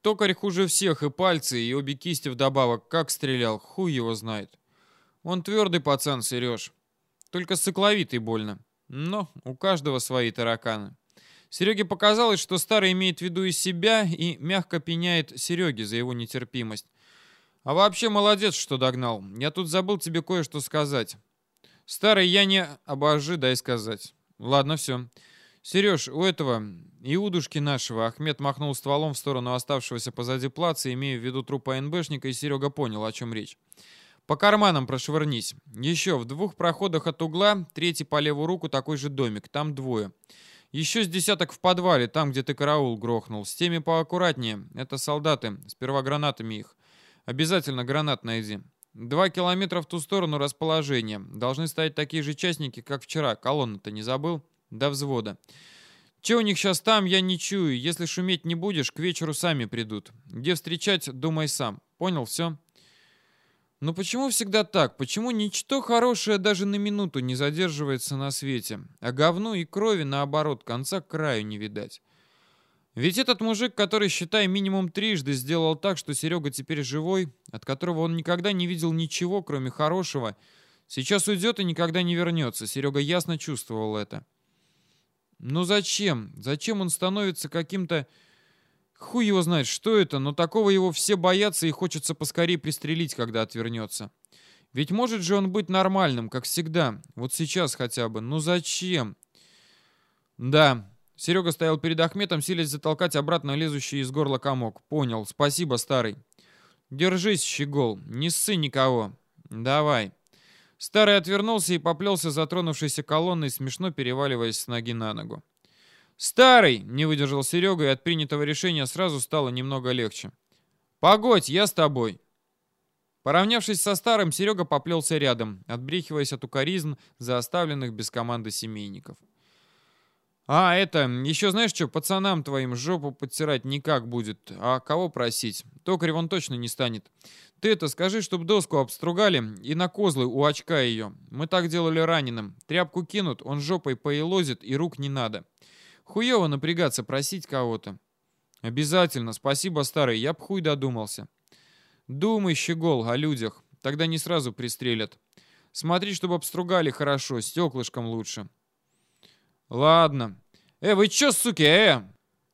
Токарь хуже всех, и пальцы, и обе кисти вдобавок. Как стрелял, хуй его знает. Он твердый пацан, Сереж. Только сыкловитый больно. Но у каждого свои тараканы. Сереге показалось, что старый имеет в виду и себя и мягко пеняет Сереге за его нетерпимость. А вообще молодец, что догнал. Я тут забыл тебе кое-что сказать. Старый, я не... Обожи, дай сказать. Ладно, все. Сереж, у этого Иудушки нашего Ахмед махнул стволом в сторону оставшегося позади плаца, имея в виду труп АНБшника, и Серега понял, о чем речь. По карманам прошвырнись. Еще в двух проходах от угла, третий по левую руку такой же домик, там двое. Еще с десяток в подвале, там, где ты караул грохнул. С теми поаккуратнее. Это солдаты. Сперва гранатами их. Обязательно гранат найди. Два километра в ту сторону расположения. Должны стоять такие же частники, как вчера. Колонна-то не забыл? До взвода. Че у них сейчас там, я не чую. Если шуметь не будешь, к вечеру сами придут. Где встречать, думай сам. Понял, все? Но почему всегда так? Почему ничто хорошее даже на минуту не задерживается на свете? А говну и крови, наоборот, конца краю не видать. Ведь этот мужик, который, считай, минимум трижды сделал так, что Серега теперь живой, от которого он никогда не видел ничего, кроме хорошего, сейчас уйдет и никогда не вернется. Серега ясно чувствовал это. Но зачем? Зачем он становится каким-то Хуй его знает, что это, но такого его все боятся и хочется поскорее пристрелить, когда отвернется. Ведь может же он быть нормальным, как всегда. Вот сейчас хотя бы. Ну зачем? Да. Серега стоял перед Ахметом, силясь затолкать обратно лезущий из горла комок. Понял. Спасибо, старый. Держись, щегол. Не ссы никого. Давай. Старый отвернулся и поплелся затронувшейся колонной, смешно переваливаясь с ноги на ногу. «Старый!» — не выдержал Серега, и от принятого решения сразу стало немного легче. «Погодь, я с тобой!» Поравнявшись со старым, Серега поплелся рядом, отбрехиваясь от укоризн за оставленных без команды семейников. «А, это, еще знаешь что, пацанам твоим жопу подтирать никак будет. А кого просить? Токарь вон точно не станет. Ты это скажи, чтоб доску обстругали и на козлы у очка ее. Мы так делали раненым. Тряпку кинут, он жопой поелозит и рук не надо. Хуево напрягаться, просить кого-то. Обязательно, спасибо, старый, я б хуй додумался. Думай, щегол, о людях, тогда не сразу пристрелят. Смотри, чтобы обстругали хорошо, стеклышком лучше. Ладно. Э, вы чё, суки, э?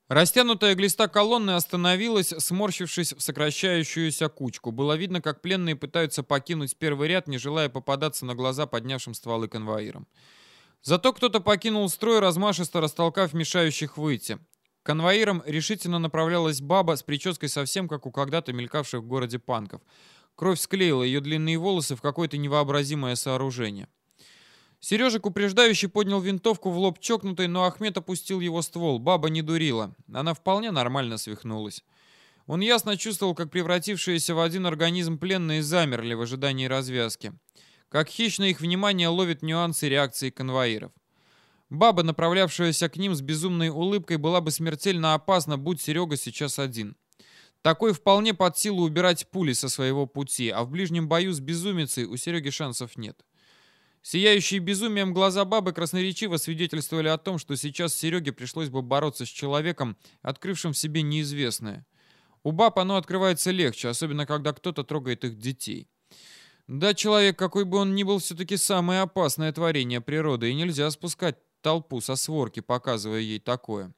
Растянутая глиста колонны остановилась, сморщившись в сокращающуюся кучку. Было видно, как пленные пытаются покинуть первый ряд, не желая попадаться на глаза поднявшим стволы конвоирам. Зато кто-то покинул строй, размашисто растолкав мешающих выйти. К решительно направлялась баба с прической совсем как у когда-то мелькавших в городе панков. Кровь склеила ее длинные волосы в какое-то невообразимое сооружение. Сережик упреждающий поднял винтовку в лоб чокнутой, но Ахмед опустил его ствол. Баба не дурила. Она вполне нормально свихнулась. Он ясно чувствовал, как превратившиеся в один организм пленные замерли в ожидании развязки как хищно их внимание ловит нюансы реакции конвоиров. Баба, направлявшаяся к ним с безумной улыбкой, была бы смертельно опасна, будь Серега сейчас один. Такой вполне под силу убирать пули со своего пути, а в ближнем бою с безумицей у Сереги шансов нет. Сияющие безумием глаза бабы красноречиво свидетельствовали о том, что сейчас Сереге пришлось бы бороться с человеком, открывшим в себе неизвестное. У баб оно открывается легче, особенно когда кто-то трогает их детей. Да, человек, какой бы он ни был, все-таки самое опасное творение природы, и нельзя спускать толпу со сворки, показывая ей такое.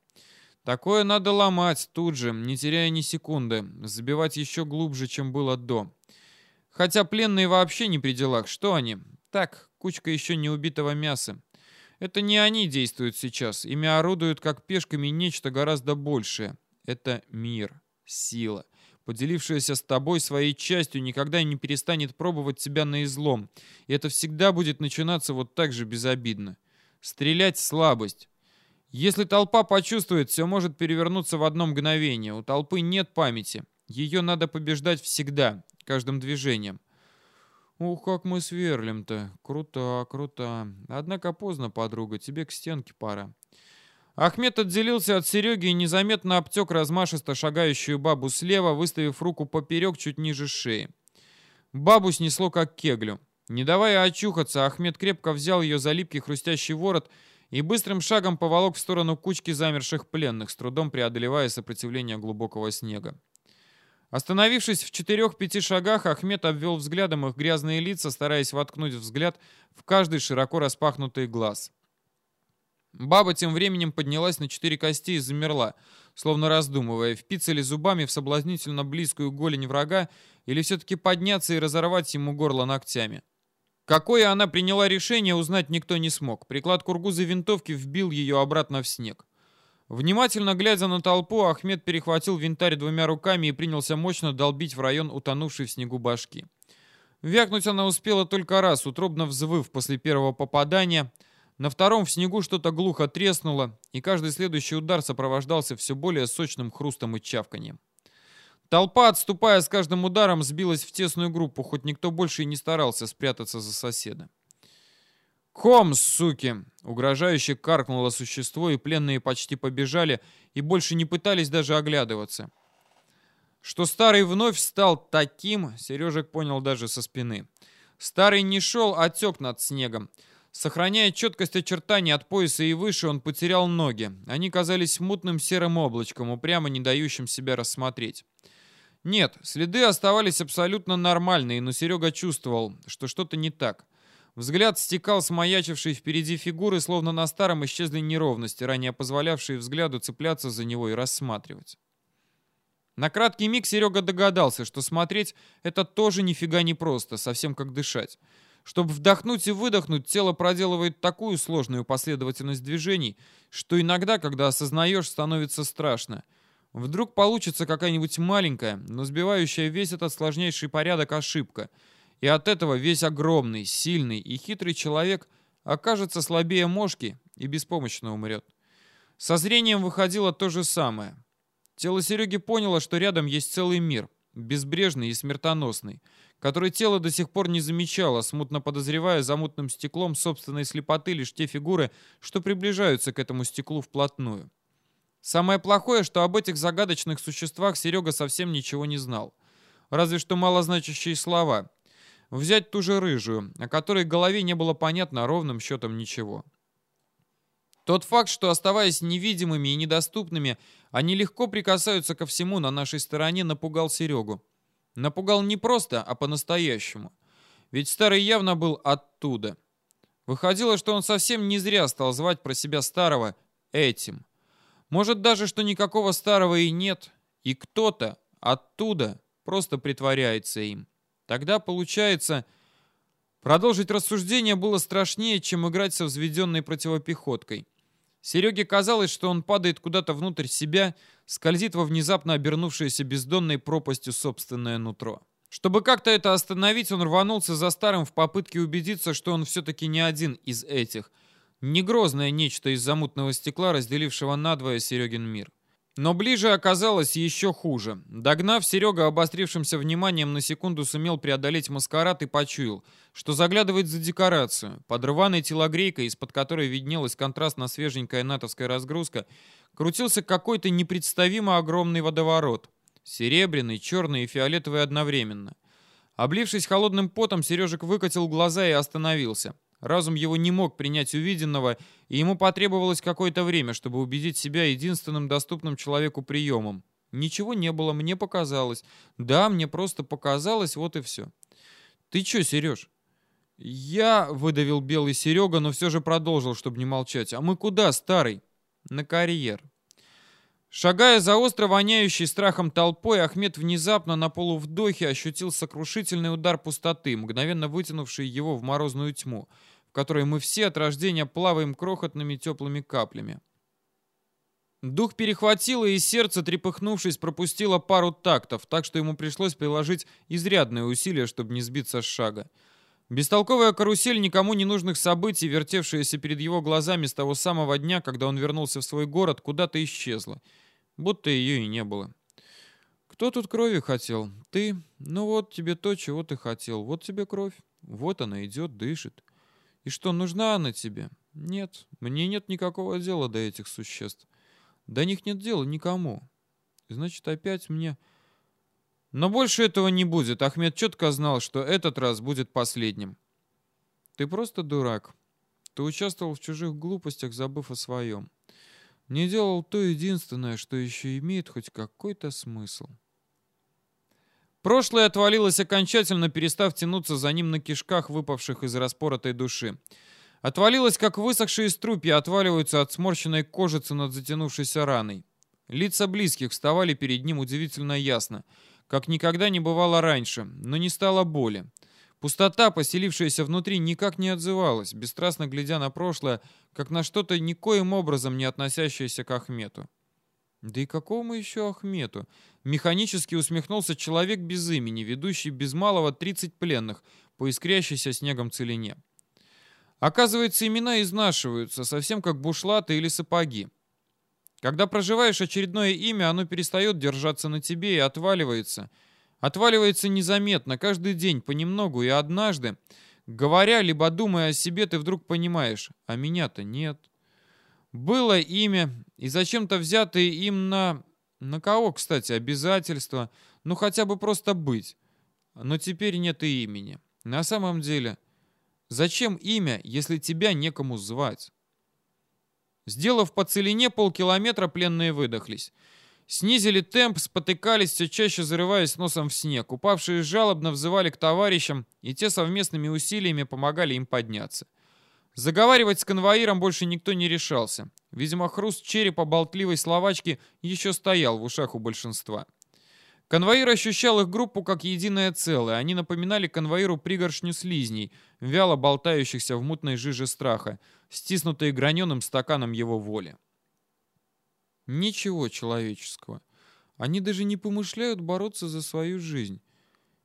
Такое надо ломать тут же, не теряя ни секунды, забивать еще глубже, чем было до. Хотя пленные вообще не при делах, что они? Так, кучка еще не убитого мяса. Это не они действуют сейчас, ими орудуют как пешками нечто гораздо большее. Это мир, сила поделившаяся с тобой своей частью, никогда не перестанет пробовать тебя на излом. И это всегда будет начинаться вот так же безобидно. Стрелять — слабость. Если толпа почувствует, все может перевернуться в одно мгновение. У толпы нет памяти. Ее надо побеждать всегда, каждым движением. Ух, как мы сверлим-то. Круто, круто. Однако поздно, подруга, тебе к стенке пора. Ахмед отделился от Сереги и незаметно обтек размашисто шагающую бабу слева, выставив руку поперек чуть ниже шеи. Бабу снесло как кеглю. Не давая очухаться, Ахмед крепко взял ее за липкий хрустящий ворот и быстрым шагом поволок в сторону кучки замерших пленных, с трудом преодолевая сопротивление глубокого снега. Остановившись в четырех-пяти шагах, Ахмед обвел взглядом их грязные лица, стараясь воткнуть взгляд в каждый широко распахнутый глаз. Баба тем временем поднялась на четыре кости и замерла, словно раздумывая, впиться ли зубами в соблазнительно близкую голень врага или все-таки подняться и разорвать ему горло ногтями. Какое она приняла решение, узнать никто не смог. Приклад кургуза винтовки вбил ее обратно в снег. Внимательно глядя на толпу, Ахмед перехватил винтарь двумя руками и принялся мощно долбить в район утонувшей в снегу башки. Вякнуть она успела только раз, утробно взвыв после первого попадания — на втором в снегу что-то глухо треснуло, и каждый следующий удар сопровождался все более сочным хрустом и чавканием. Толпа, отступая с каждым ударом, сбилась в тесную группу, хоть никто больше и не старался спрятаться за соседа. «Ком, суки!» — угрожающе каркнуло существо, и пленные почти побежали и больше не пытались даже оглядываться. Что старый вновь стал таким, Сережек понял даже со спины. Старый не шел, а тек над снегом. Сохраняя четкость очертаний от пояса и выше, он потерял ноги. Они казались мутным серым облачком, упрямо не дающим себя рассмотреть. Нет, следы оставались абсолютно нормальные, но Серега чувствовал, что что-то не так. Взгляд стекал с маячившей впереди фигуры, словно на старом исчезли неровности, ранее позволявшие взгляду цепляться за него и рассматривать. На краткий миг Серега догадался, что смотреть это тоже нифига не просто, совсем как дышать. Чтобы вдохнуть и выдохнуть, тело проделывает такую сложную последовательность движений, что иногда, когда осознаешь, становится страшно. Вдруг получится какая-нибудь маленькая, но сбивающая весь этот сложнейший порядок ошибка. И от этого весь огромный, сильный и хитрый человек окажется слабее мошки и беспомощно умрет. Со зрением выходило то же самое. Тело Сереги поняло, что рядом есть целый мир, безбрежный и смертоносный — который тело до сих пор не замечало, смутно подозревая за мутным стеклом собственной слепоты лишь те фигуры, что приближаются к этому стеклу вплотную. Самое плохое, что об этих загадочных существах Серега совсем ничего не знал. Разве что малозначащие слова. Взять ту же рыжую, о которой голове не было понятно ровным счетом ничего. Тот факт, что оставаясь невидимыми и недоступными, они легко прикасаются ко всему на нашей стороне, напугал Серегу. Напугал не просто, а по-настоящему. Ведь старый явно был оттуда. Выходило, что он совсем не зря стал звать про себя старого этим. Может даже, что никакого старого и нет, и кто-то оттуда просто притворяется им. Тогда получается... Продолжить рассуждение было страшнее, чем играть со взведенной противопехоткой. Сереге казалось, что он падает куда-то внутрь себя, скользит во внезапно обернувшееся бездонной пропастью собственное нутро. Чтобы как-то это остановить, он рванулся за старым в попытке убедиться, что он все-таки не один из этих. Не грозное нечто из замутного стекла, разделившего надвое Серегин мир. Но ближе оказалось еще хуже. Догнав, Серега обострившимся вниманием на секунду сумел преодолеть маскарад и почуял, что заглядывает за декорацию. Под рваной телогрейкой, из-под которой виднелась контрастно свеженькая натовская разгрузка, крутился какой-то непредставимо огромный водоворот. Серебряный, черный и фиолетовый одновременно. Облившись холодным потом, Сережек выкатил глаза и остановился. Разум его не мог принять увиденного, и ему потребовалось какое-то время, чтобы убедить себя единственным доступным человеку приемом. Ничего не было, мне показалось. Да, мне просто показалось, вот и все. Ты че, Сереж? Я выдавил белый Серега, но все же продолжил, чтобы не молчать. А мы куда, старый? На карьер. Шагая за остро воняющей страхом толпой, Ахмед внезапно на полувдохе ощутил сокрушительный удар пустоты, мгновенно вытянувший его в морозную тьму, которой мы все от рождения плаваем крохотными теплыми каплями. Дух перехватило, и сердце, трепыхнувшись, пропустило пару тактов, так что ему пришлось приложить изрядные усилия, чтобы не сбиться с шага. Бестолковая карусель никому не нужных событий, вертевшаяся перед его глазами с того самого дня, когда он вернулся в свой город, куда-то исчезла будто ее и не было. Кто тут крови хотел? Ты? Ну вот тебе то, чего ты хотел. Вот тебе кровь. Вот она идет, дышит. И что, нужна она тебе? Нет, мне нет никакого дела до этих существ. До них нет дела никому. Значит, опять мне... Но больше этого не будет. Ахмед четко знал, что этот раз будет последним. Ты просто дурак. Ты участвовал в чужих глупостях, забыв о своем не делал то единственное, что еще имеет хоть какой-то смысл. Прошлое отвалилось окончательно, перестав тянуться за ним на кишках, выпавших из распоротой души. Отвалилось, как высохшие струпья отваливаются от сморщенной кожицы над затянувшейся раной. Лица близких вставали перед ним удивительно ясно, как никогда не бывало раньше, но не стало боли. Пустота, поселившаяся внутри, никак не отзывалась, бесстрастно глядя на прошлое, как на что-то никоим образом не относящееся к Ахмету. Да и какому еще Ахмету? Механически усмехнулся человек без имени, ведущий без малого 30 пленных по искрящейся снегом целине. Оказывается, имена изнашиваются, совсем как бушлаты или сапоги. Когда проживаешь очередное имя, оно перестает держаться на тебе и отваливается. Отваливается незаметно, каждый день, понемногу, и однажды, говоря, либо думая о себе, ты вдруг понимаешь, а меня-то нет. Было имя, и зачем-то взятые им на... На кого, кстати, обязательства? Ну, хотя бы просто быть. Но теперь нет и имени. На самом деле, зачем имя, если тебя некому звать? Сделав по целине полкилометра, пленные выдохлись. Снизили темп, спотыкались, все чаще зарываясь носом в снег. Упавшие жалобно взывали к товарищам, и те совместными усилиями помогали им подняться. Заговаривать с конвоиром больше никто не решался. Видимо, хруст черепа болтливой словачки еще стоял в ушах у большинства. Конвоир ощущал их группу как единое целое. Они напоминали конвоиру пригоршню слизней, вяло болтающихся в мутной жиже страха, стиснутые граненым стаканом его воли. Ничего человеческого. Они даже не помышляют бороться за свою жизнь.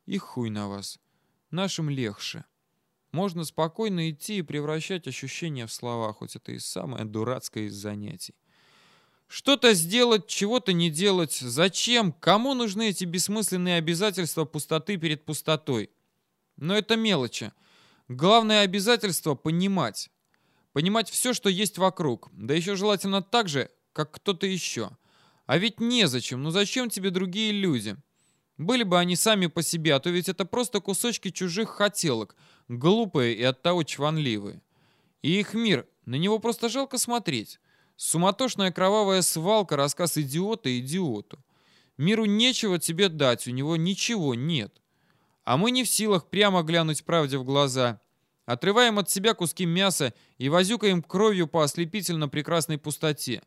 И хуй на вас. Нашим легче. Можно спокойно идти и превращать ощущения в слова, хоть это и самое дурацкое из занятий. Что-то сделать, чего-то не делать. Зачем? Кому нужны эти бессмысленные обязательства пустоты перед пустотой? Но это мелочи. Главное обязательство — понимать. Понимать все, что есть вокруг. Да еще желательно так же, как кто-то еще. А ведь незачем. Ну зачем тебе другие люди? Были бы они сами по себе, а то ведь это просто кусочки чужих хотелок, глупые и оттого чванливые. И их мир, на него просто жалко смотреть. Суматошная кровавая свалка, рассказ идиота идиоту. Миру нечего тебе дать, у него ничего нет. А мы не в силах прямо глянуть правде в глаза. Отрываем от себя куски мяса и возюкаем кровью по ослепительно прекрасной пустоте.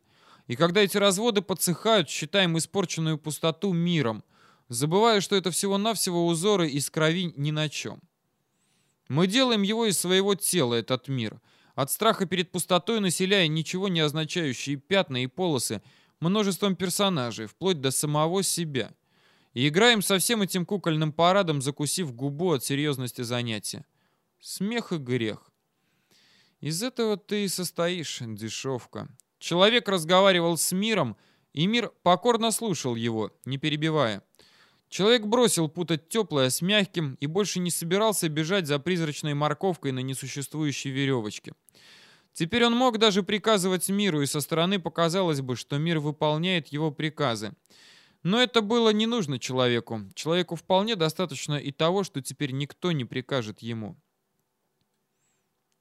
И когда эти разводы подсыхают, считаем испорченную пустоту миром – забывая, что это всего-навсего узоры из крови ни на чем. Мы делаем его из своего тела, этот мир, от страха перед пустотой населяя ничего не означающие пятна и полосы множеством персонажей, вплоть до самого себя. И играем со всем этим кукольным парадом, закусив губу от серьезности занятия. Смех и грех. Из этого ты и состоишь, дешевка. Человек разговаривал с миром, и мир покорно слушал его, не перебивая. Человек бросил путать теплое с мягким и больше не собирался бежать за призрачной морковкой на несуществующей веревочке. Теперь он мог даже приказывать миру, и со стороны показалось бы, что мир выполняет его приказы. Но это было не нужно человеку. Человеку вполне достаточно и того, что теперь никто не прикажет ему.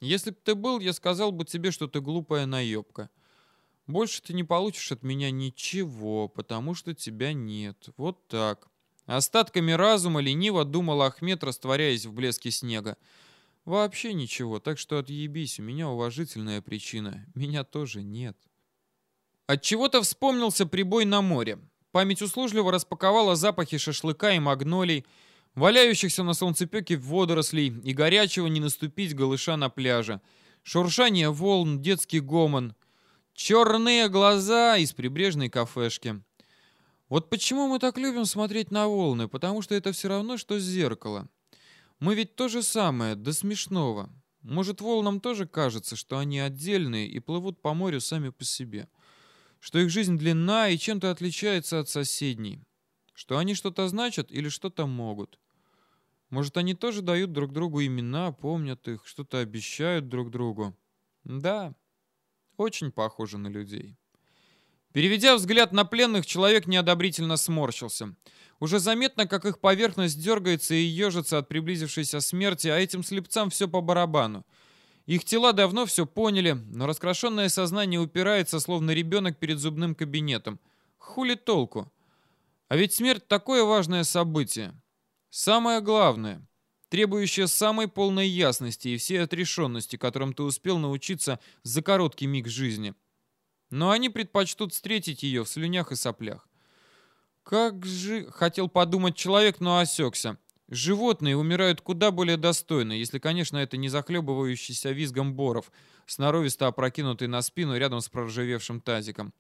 Если бы ты был, я сказал бы тебе, что ты глупая наебка. Больше ты не получишь от меня ничего, потому что тебя нет. Вот так. Остатками разума лениво думал Ахмед, растворяясь в блеске снега. «Вообще ничего, так что отъебись, у меня уважительная причина. Меня тоже нет». От чего то вспомнился прибой на море. Память услужливо распаковала запахи шашлыка и магнолий, валяющихся на солнцепеке водорослей и горячего не наступить голыша на пляже. Шуршание волн, детский гомон. Черные глаза из прибрежной кафешки. Вот почему мы так любим смотреть на волны, потому что это все равно, что зеркало. Мы ведь то же самое, до смешного. Может, волнам тоже кажется, что они отдельные и плывут по морю сами по себе. Что их жизнь длинна и чем-то отличается от соседней. Что они что-то значат или что-то могут. Может, они тоже дают друг другу имена, помнят их, что-то обещают друг другу. Да, очень похоже на людей. Переведя взгляд на пленных, человек неодобрительно сморщился. Уже заметно, как их поверхность дергается и ежится от приблизившейся смерти, а этим слепцам все по барабану. Их тела давно все поняли, но раскрашенное сознание упирается, словно ребенок перед зубным кабинетом. Хули толку? А ведь смерть такое важное событие. Самое главное, требующее самой полной ясности и всей отрешенности, которым ты успел научиться за короткий миг жизни. Но они предпочтут встретить ее в слюнях и соплях. Как же, хотел подумать человек, но осекся. Животные умирают куда более достойно, если, конечно, это не захлебывающийся визгом боров, сноровисто опрокинутый на спину рядом с проржавевшим тазиком.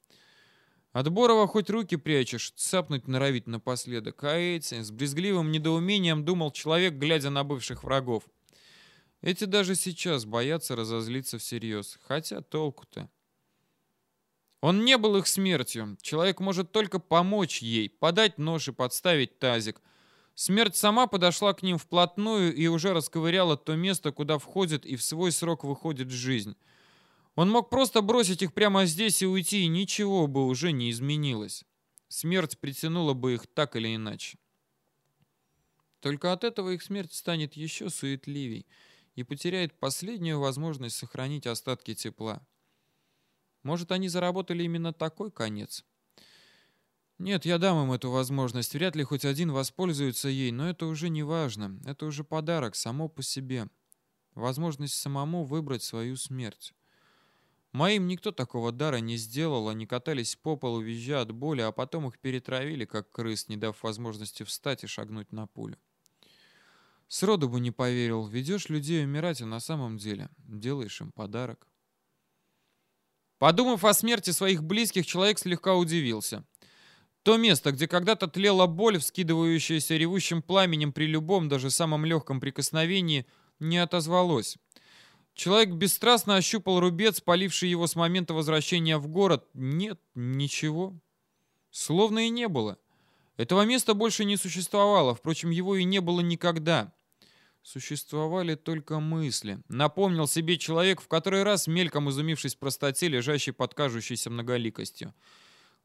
От Борова хоть руки прячешь, цапнуть норовить напоследок, а эти, с брезгливым недоумением думал человек, глядя на бывших врагов. Эти даже сейчас боятся разозлиться всерьез, хотя толку-то. Он не был их смертью, человек может только помочь ей, подать нож и подставить тазик — Смерть сама подошла к ним вплотную и уже расковыряла то место, куда входит и в свой срок выходит жизнь. Он мог просто бросить их прямо здесь и уйти, и ничего бы уже не изменилось. Смерть притянула бы их так или иначе. Только от этого их смерть станет еще суетливей и потеряет последнюю возможность сохранить остатки тепла. Может, они заработали именно такой конец? Нет, я дам им эту возможность. Вряд ли хоть один воспользуется ей, но это уже не важно. Это уже подарок само по себе. Возможность самому выбрать свою смерть. Моим никто такого дара не сделал, они катались по полу, визжа от боли, а потом их перетравили, как крыс, не дав возможности встать и шагнуть на пулю. Сроду бы не поверил. Ведешь людей умирать, а на самом деле делаешь им подарок. Подумав о смерти своих близких, человек слегка удивился. То место, где когда-то тлела боль, вскидывающаяся ревущим пламенем при любом, даже самом легком прикосновении, не отозвалось. Человек бесстрастно ощупал рубец, поливший его с момента возвращения в город. Нет, ничего. Словно и не было. Этого места больше не существовало, впрочем, его и не было никогда. Существовали только мысли. Напомнил себе человек, в который раз мельком изумившись простоте, лежащей под кажущейся многоликостью.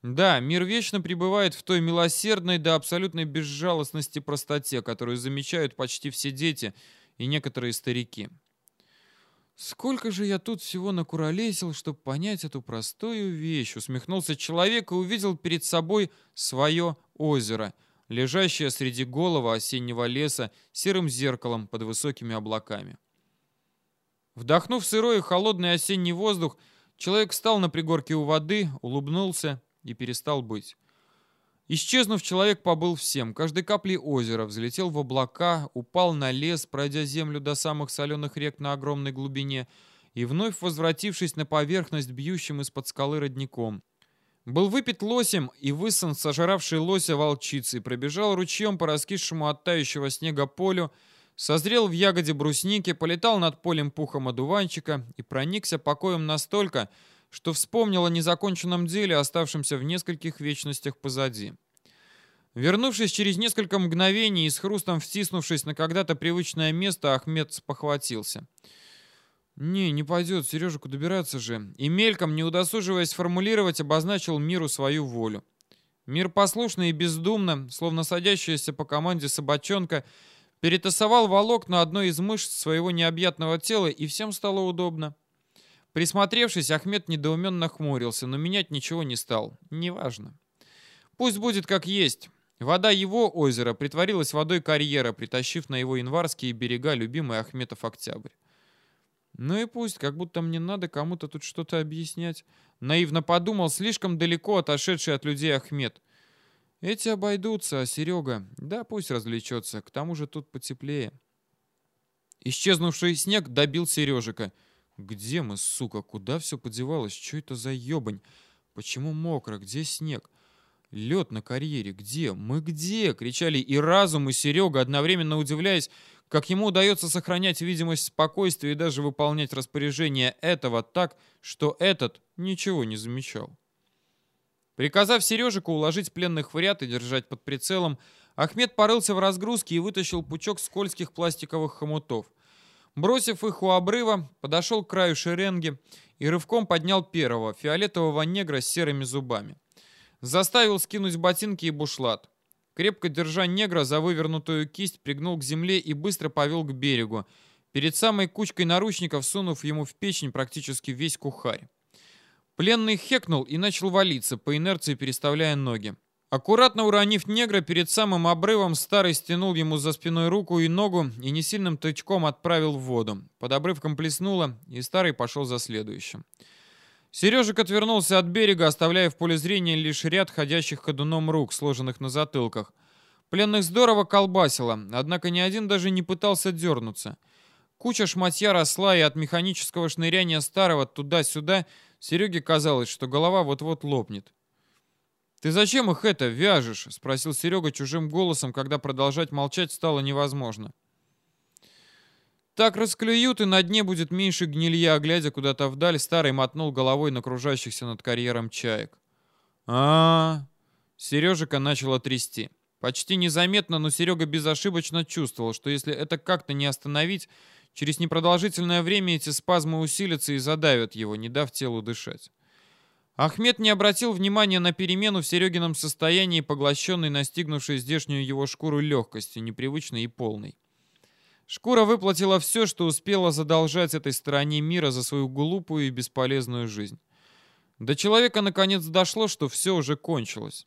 Да, мир вечно пребывает в той милосердной до абсолютной безжалостности простоте, которую замечают почти все дети и некоторые старики. «Сколько же я тут всего накуролесил, чтобы понять эту простую вещь!» Усмехнулся человек и увидел перед собой свое озеро, лежащее среди голого осеннего леса серым зеркалом под высокими облаками. Вдохнув сырой и холодный осенний воздух, человек встал на пригорке у воды, улыбнулся и перестал быть. Исчезнув, человек побыл всем. Каждой каплей озера взлетел в облака, упал на лес, пройдя землю до самых соленых рек на огромной глубине, и вновь возвратившись на поверхность бьющим из-под скалы родником. Был выпит лосем и высан сожравший лося волчицей, пробежал ручьем по раскисшему от тающего снега полю, созрел в ягоде брусники, полетал над полем пухом одуванчика и проникся покоем настолько, что вспомнил о незаконченном деле, оставшемся в нескольких вечностях позади. Вернувшись через несколько мгновений и с хрустом втиснувшись на когда-то привычное место, Ахмед спохватился. «Не, не пойдет, Сережику добираться же». И мельком, не удосуживаясь формулировать, обозначил миру свою волю. Мир послушно и бездумно, словно садящаяся по команде собачонка, перетасовал волокна одной из мышц своего необъятного тела, и всем стало удобно. Присмотревшись, Ахмед недоуменно хмурился, но менять ничего не стал. Неважно. Пусть будет как есть. Вода его озера притворилась водой карьера, притащив на его январские берега любимый Ахметов Октябрь. Ну и пусть, как будто мне надо кому-то тут что-то объяснять. Наивно подумал, слишком далеко отошедший от людей Ахмед. Эти обойдутся, а Серега, да пусть развлечется, к тому же тут потеплее. Исчезнувший снег добил Сережика — где мы, сука? Куда все подевалось? Что это за ебань? Почему мокро? Где снег? Лед на карьере. Где? Мы где? Кричали и разум, и Серега, одновременно удивляясь, как ему удается сохранять видимость спокойствия и даже выполнять распоряжение этого так, что этот ничего не замечал. Приказав Сережику уложить пленных в ряд и держать под прицелом, Ахмед порылся в разгрузке и вытащил пучок скользких пластиковых хомутов. Бросив их у обрыва, подошел к краю шеренги и рывком поднял первого, фиолетового негра с серыми зубами. Заставил скинуть ботинки и бушлат. Крепко держа негра за вывернутую кисть, пригнул к земле и быстро повел к берегу, перед самой кучкой наручников сунув ему в печень практически весь кухарь. Пленный хекнул и начал валиться, по инерции переставляя ноги. Аккуратно уронив негра, перед самым обрывом старый стянул ему за спиной руку и ногу и несильным тычком отправил в воду. Под обрывком плеснуло, и старый пошел за следующим. Сережик отвернулся от берега, оставляя в поле зрения лишь ряд ходящих ходуном рук, сложенных на затылках. Пленных здорово колбасило, однако ни один даже не пытался дернуться. Куча шматья росла, и от механического шныряния старого туда-сюда Сереге казалось, что голова вот-вот лопнет. «Ты зачем их это вяжешь?» — спросил Серега чужим голосом, когда продолжать молчать стало невозможно. «Так расклюют, и на дне будет меньше гнилья», глядя куда-то вдаль, старый мотнул головой на кружащихся над карьером чаек. а, -а, Сережика начала трясти. Почти незаметно, но Серега безошибочно чувствовал, что если это как-то не остановить, через непродолжительное время эти спазмы усилятся и задавят его, не дав телу дышать. Ахмед не обратил внимания на перемену в Серегином состоянии, поглощенной настигнувшей здешнюю его шкуру легкости, непривычной и полной. Шкура выплатила все, что успела задолжать этой стороне мира за свою глупую и бесполезную жизнь. До человека наконец дошло, что все уже кончилось.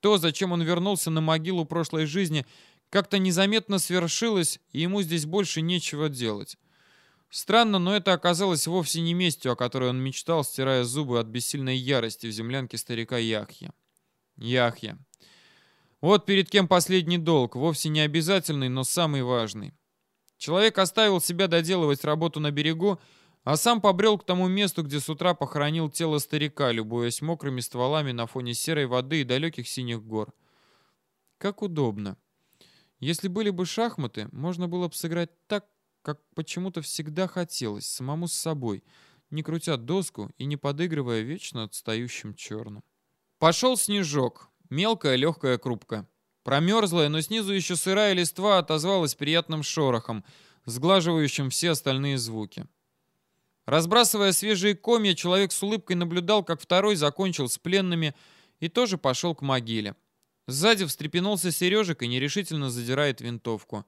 То, зачем он вернулся на могилу прошлой жизни, как-то незаметно свершилось, и ему здесь больше нечего делать. Странно, но это оказалось вовсе не местью, о которой он мечтал, стирая зубы от бессильной ярости в землянке старика Яхья. Яхья. Вот перед кем последний долг, вовсе не обязательный, но самый важный. Человек оставил себя доделывать работу на берегу, а сам побрел к тому месту, где с утра похоронил тело старика, любуясь мокрыми стволами на фоне серой воды и далеких синих гор. Как удобно. Если были бы шахматы, можно было бы сыграть так, как почему-то всегда хотелось, самому с собой, не крутя доску и не подыгрывая вечно отстающим черным. Пошел снежок, мелкая легкая крупка. Промерзлая, но снизу еще сырая листва отозвалась приятным шорохом, сглаживающим все остальные звуки. Разбрасывая свежие комья, человек с улыбкой наблюдал, как второй закончил с пленными и тоже пошел к могиле. Сзади встрепенулся Сережик и нерешительно задирает винтовку.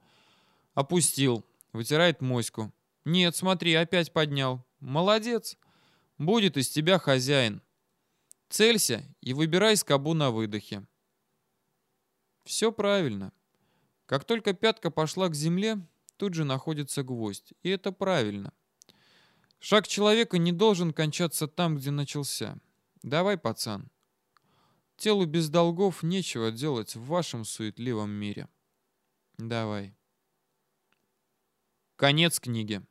Опустил. Вытирает моську. Нет, смотри, опять поднял. Молодец. Будет из тебя хозяин. Целься и выбирай скобу на выдохе. Все правильно. Как только пятка пошла к земле, тут же находится гвоздь. И это правильно. Шаг человека не должен кончаться там, где начался. Давай, пацан. Телу без долгов нечего делать в вашем суетливом мире. Давай. Конец книги.